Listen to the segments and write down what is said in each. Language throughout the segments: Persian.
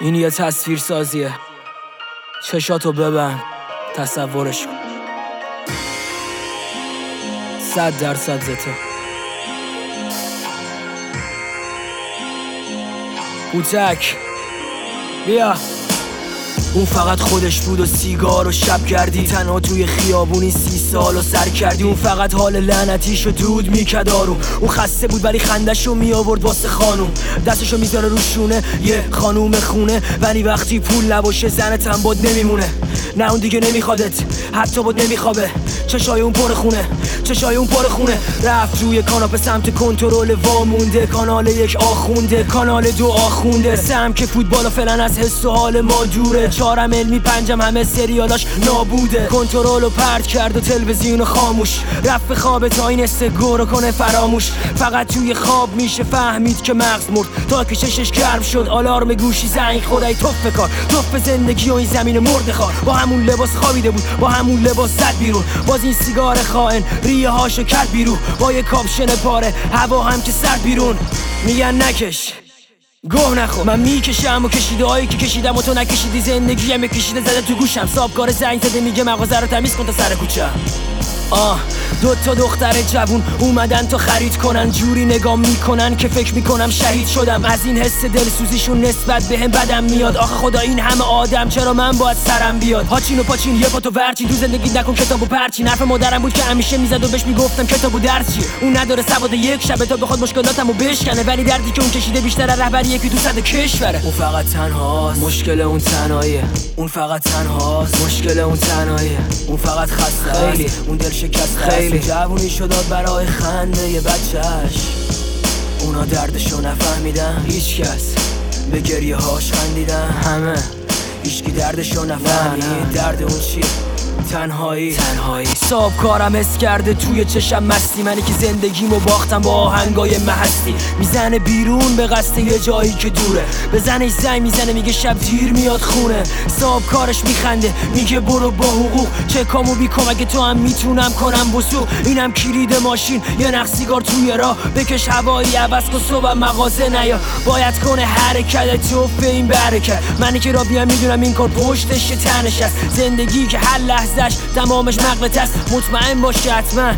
این یه تصویر سازیه چشاتو ببن تصورش کن. صد درصد زته. بوتک بیا. اون فقط خودش بود و سیگار و شب کردی. تنها توی خیابونی سی سال و سر کردی. اون فقط حال لعنتیشو دود میکد آروم. اون خسته بود ولی خندشو می آورد واسه خانوم. دستشو می‌ذاره رو شونه یه خانوم خونه. ولی وقتی پول نباشه زن هم نمیمونه. نه اون دیگه نمیخوادت. حتی بود نمیخوابه. چشای اون پر خونه چشای اون پر خونه. رفت روی کاناپه سمت کنترل وامونده کانال یک آخونده کانال دو آخونده. سم که فوتبال فعلا از حس و حال ما دوره. چهارم علمی پنجم همه سریالاش نابوده. کنترل و پرت کرد و تلویزیون خاموش. رفت به خواب تا این گورو کنه فراموش. فقط توی خواب میشه فهمید که مغز مرد. تا که چشش گرم شد آلارم گوشی زنگ خدای توف کار توف زندگی و این زمین مرد خار. با همون لباس خوابیده بود با همون لباس زد بیرون. باز این سیگار خائن. ریه هاشو کرد بیرون. با یه کاپشن پاره. هوا هم که سر بیرون. میگن نکش. گوه نخو من می‌کشم و کشیده هایی که کشیدم و تو نکشیدی. زندگی هم کشیده زده تو گوشم. سابکار زنگ زده میگه مغازه رو تمیز کن تا سر کوچه. آه دو تا دختر جوون اومدن تا خرید کنن جوری نگاه می‌کنن که فکر می‌کنم شهید شدم. از این حس دلسوزیشون نسبت به هم بدم میاد. آخه خدا این همه آدم چرا من باید سرم بیاد؟ هاچین و پاچین یه پا تو ورچین تو زندگی نکن کتاب و پرچین. حرف مادرم بود که همیشه می‌زد و بهش می‌گفتم کتاب و درس اون نداره سواد یک شبه تا بخواد مشکلاتمو بشکنه. ولی دردی که اون کشیده بیشتر رهبری که تو صد کشوره. اون فقط تنهاست. مشکل اون تنهاییه. اون فقط تنهاست. مشکل اون تنهاییه. اون فقط خسته. اون دل شکست خیلی. جوونی شداد برای خنده یه بچهش اونا دردشو نفهمیدن. هیچ کس به گریه هاش خندیدن. همه. هیچکی دردشو نفهمید. درد اون چیه؟ تنهایی. تنهایی. صاحب کارم حس کرده توی چشم مستی. منی که زندگیمو باختم با آهنگای محستی می‌زنه بیرون به قصد یه جایی که دوره. بزنش زنگ می‌زنه میگه شب دیر میاد خونه. صاحب کارش میخنده میگه برو با حقوق. چه کامو اگه تو هم می‌تونم کنم بسو اینم کلید ماشین یه نخ سیگار توی راه. بکش هوایی عوض کن صبح مغازه نیا. باید کنه حرکت تو این برکت. منی که را بیام می‌دونم این کار پشتش تنش است. زندگی که هر لحظه ازش تمامش مغلط است. مطمئن باش حتما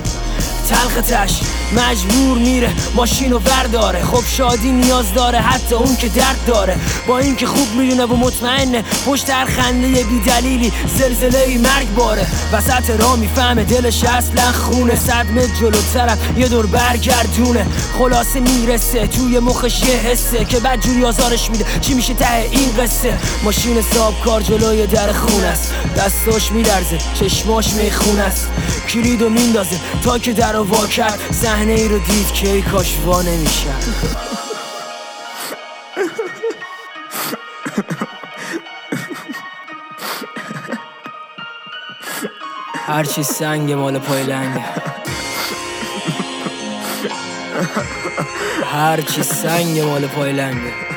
تلختش. مجبور میره ماشین و برداره. خب شادی نیاز داره حتی اون که درد داره. با اینکه خوب می‌دونه و مطمئنه پشت هر خنده بی دلیلی زلزله ای مرگ باره. وسط را می‌فهمه دلش اصلا خونه. صدمه جلوترم یه دور برگردونه. خلاصه می‌رسه توی مخش یه حسه که بعد جوری آزارش میده. چی میشه ته این قصه؟ ماشین ساب کار جلوی در خونه است. دستاش میلرزه چشماش می‌خونه است. کلیدو میندازه تا که در وا کرد. صحنه ای رو دید که ای کاش وا نمیشن هرچی سنگ مال پای لنگه هرچی سنگ مال پای لنگه